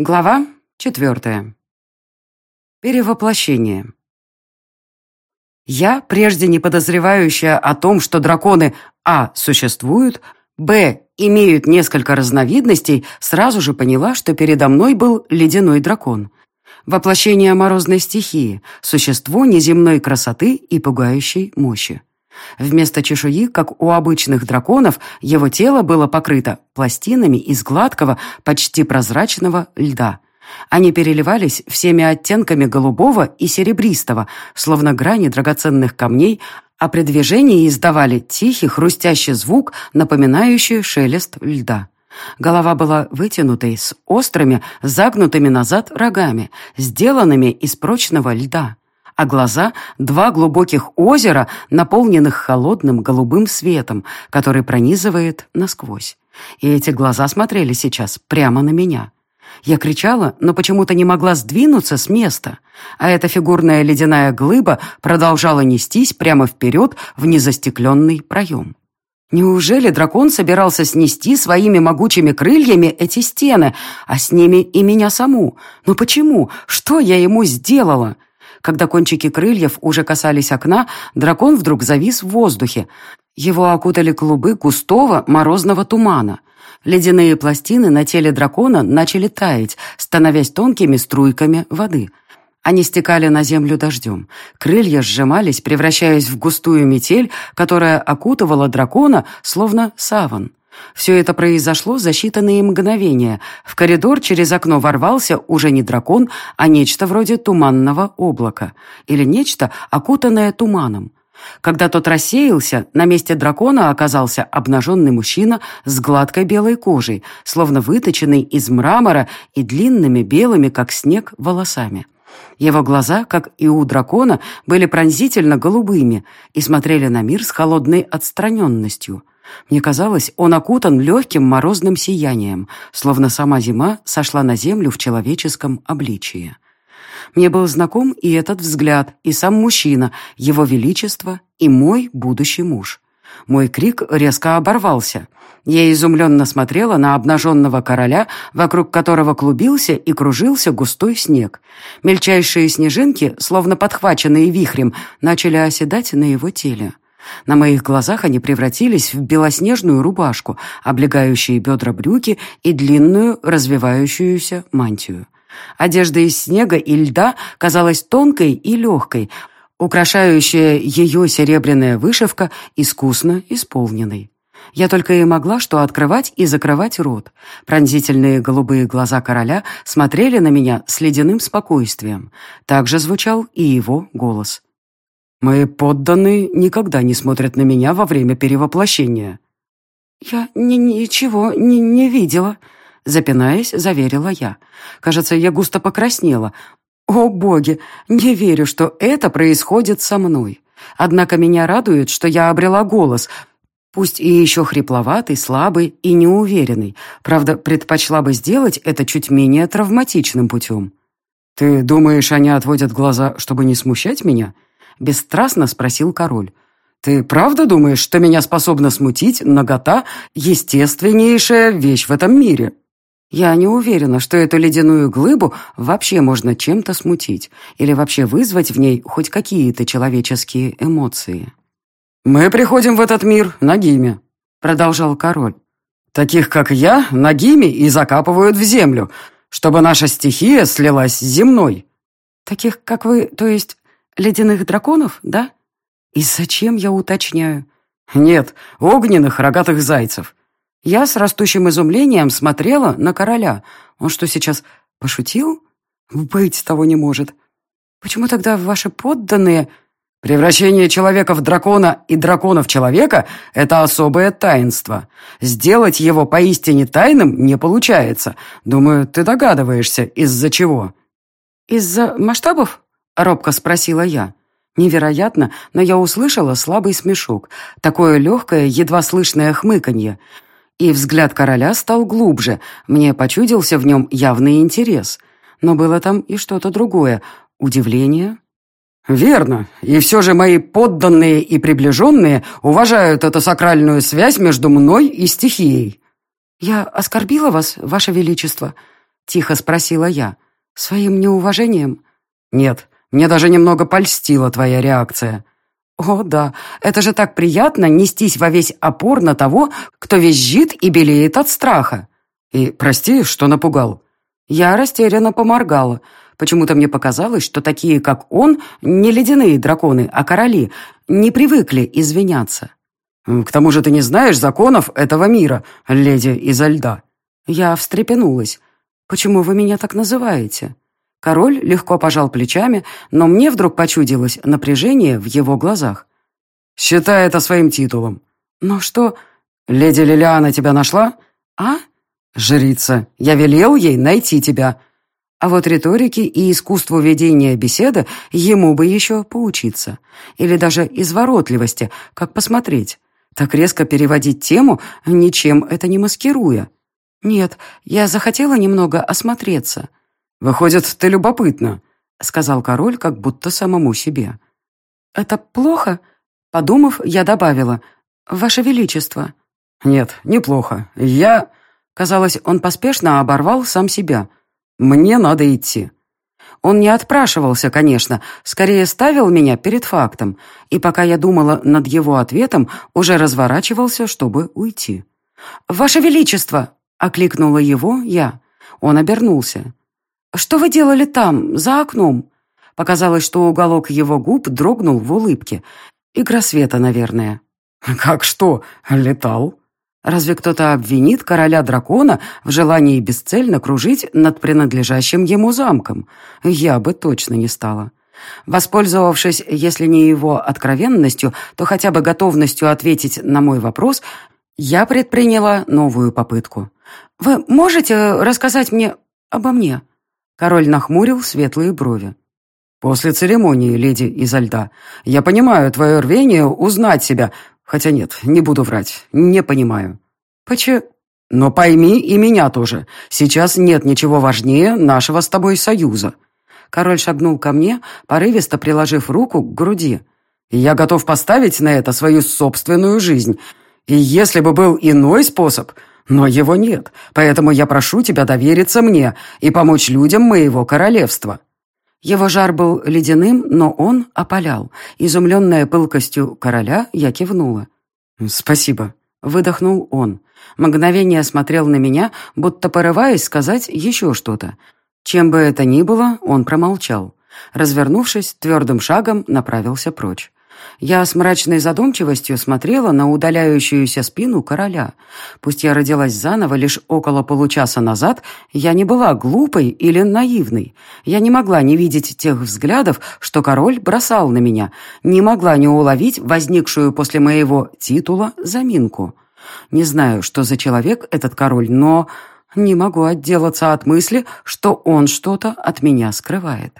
Глава четвертая. Перевоплощение. Я, прежде не подозревающая о том, что драконы а. существуют, б. имеют несколько разновидностей, сразу же поняла, что передо мной был ледяной дракон. Воплощение морозной стихии, существо неземной красоты и пугающей мощи. Вместо чешуи, как у обычных драконов, его тело было покрыто пластинами из гладкого, почти прозрачного льда. Они переливались всеми оттенками голубого и серебристого, словно грани драгоценных камней, а при движении издавали тихий хрустящий звук, напоминающий шелест льда. Голова была вытянутой, с острыми, загнутыми назад рогами, сделанными из прочного льда а глаза — два глубоких озера, наполненных холодным голубым светом, который пронизывает насквозь. И эти глаза смотрели сейчас прямо на меня. Я кричала, но почему-то не могла сдвинуться с места, а эта фигурная ледяная глыба продолжала нестись прямо вперед в незастекленный проем. Неужели дракон собирался снести своими могучими крыльями эти стены, а с ними и меня саму? Но почему? Что я ему сделала? Когда кончики крыльев уже касались окна, дракон вдруг завис в воздухе. Его окутали клубы густого морозного тумана. Ледяные пластины на теле дракона начали таять, становясь тонкими струйками воды. Они стекали на землю дождем. Крылья сжимались, превращаясь в густую метель, которая окутывала дракона, словно саван. Все это произошло за считанные мгновения. В коридор через окно ворвался уже не дракон, а нечто вроде туманного облака. Или нечто, окутанное туманом. Когда тот рассеялся, на месте дракона оказался обнаженный мужчина с гладкой белой кожей, словно выточенный из мрамора и длинными белыми, как снег, волосами. Его глаза, как и у дракона, были пронзительно голубыми и смотрели на мир с холодной отстраненностью – мне казалось, он окутан легким морозным сиянием, словно сама зима сошла на землю в человеческом обличии. Мне был знаком и этот взгляд, и сам мужчина, его величество, и мой будущий муж. Мой крик резко оборвался. Я изумленно смотрела на обнаженного короля, вокруг которого клубился и кружился густой снег. Мельчайшие снежинки, словно подхваченные вихрем, начали оседать на его теле. На моих глазах они превратились в белоснежную рубашку, облегающие бедра брюки и длинную развивающуюся мантию. Одежда из снега и льда казалась тонкой и легкой, украшающая ее серебряная вышивка искусно исполненной. Я только и могла что открывать и закрывать рот. Пронзительные голубые глаза короля смотрели на меня с ледяным спокойствием. Также звучал и его голос. Мои подданные никогда не смотрят на меня во время перевоплощения». «Я ни ничего не, не видела», — запинаясь, заверила я. «Кажется, я густо покраснела. О, боги, не верю, что это происходит со мной. Однако меня радует, что я обрела голос, пусть и еще хрипловатый, слабый и неуверенный. Правда, предпочла бы сделать это чуть менее травматичным путем». «Ты думаешь, они отводят глаза, чтобы не смущать меня?» — бесстрастно спросил король. «Ты правда думаешь, что меня способна смутить нагота — естественнейшая вещь в этом мире?» Я не уверена, что эту ледяную глыбу вообще можно чем-то смутить или вообще вызвать в ней хоть какие-то человеческие эмоции. «Мы приходим в этот мир нагими», — продолжал король. «Таких, как я, нагими и закапывают в землю, чтобы наша стихия слилась с земной». «Таких, как вы, то есть Ледяных драконов, да? И зачем я уточняю? Нет, огненных рогатых зайцев. Я с растущим изумлением смотрела на короля. Он что, сейчас пошутил? Быть того не может. Почему тогда ваши подданные... Превращение человека в дракона и дракона в человека – это особое таинство. Сделать его поистине тайным не получается. Думаю, ты догадываешься, из-за чего. Из-за масштабов? Робко спросила я. Невероятно, но я услышала слабый смешок, такое легкое, едва слышное хмыканье. И взгляд короля стал глубже, мне почудился в нем явный интерес. Но было там и что-то другое. Удивление? «Верно. И все же мои подданные и приближенные уважают эту сакральную связь между мной и стихией». «Я оскорбила вас, ваше величество?» Тихо спросила я. «Своим неуважением?» «Нет, мне даже немного польстила твоя реакция». «О, да, это же так приятно нестись во весь опор на того, кто визжит и белеет от страха». «И прости, что напугал». Я растерянно поморгала. Почему-то мне показалось, что такие, как он, не ледяные драконы, а короли, не привыкли извиняться. «К тому же ты не знаешь законов этого мира, леди изо льда». Я встрепенулась. «Почему вы меня так называете?» Король легко пожал плечами, но мне вдруг почудилось напряжение в его глазах. «Считай это своим титулом». «Но что...» «Леди Лилиана тебя нашла?» «А?» «Жрица, я велел ей найти тебя». А вот риторике и искусству ведения беседы ему бы еще поучиться. Или даже изворотливости, как посмотреть. Так резко переводить тему, ничем это не маскируя. «Нет, я захотела немного осмотреться». «Выходит, ты любопытна», — сказал король, как будто самому себе. «Это плохо?» Подумав, я добавила. «Ваше Величество». «Нет, неплохо. Я...» Казалось, он поспешно оборвал сам себя. «Мне надо идти». Он не отпрашивался, конечно, скорее ставил меня перед фактом, и пока я думала над его ответом, уже разворачивался, чтобы уйти. «Ваше Величество!» — окликнула его я. Он обернулся. «Что вы делали там, за окном?» Показалось, что уголок его губ дрогнул в улыбке. Игра света, наверное. «Как что? Летал?» Разве кто-то обвинит короля дракона в желании бесцельно кружить над принадлежащим ему замком? Я бы точно не стала. Воспользовавшись, если не его откровенностью, то хотя бы готовностью ответить на мой вопрос, я предприняла новую попытку. «Вы можете рассказать мне обо мне?» Король нахмурил светлые брови. «После церемонии, леди изо льда, я понимаю твое рвение узнать себя, хотя нет, не буду врать, не понимаю». «Почему?» «Но пойми и меня тоже. Сейчас нет ничего важнее нашего с тобой союза». Король шагнул ко мне, порывисто приложив руку к груди. «Я готов поставить на это свою собственную жизнь. И если бы был иной способ, но его нет, поэтому я прошу тебя довериться мне и помочь людям моего королевства». Его жар был ледяным, но он опалял. Изумленная пылкостью короля, я кивнула. «Спасибо», — выдохнул он. Мгновение смотрел на меня, будто порываясь сказать еще что-то. Чем бы это ни было, он промолчал. Развернувшись, твердым шагом направился прочь. Я с мрачной задумчивостью смотрела на удаляющуюся спину короля. Пусть я родилась заново лишь около получаса назад, я не была глупой или наивной. Я не могла не видеть тех взглядов, что король бросал на меня, не могла не уловить возникшую после моего титула заминку. Не знаю, что за человек этот король, но не могу отделаться от мысли, что он что-то от меня скрывает.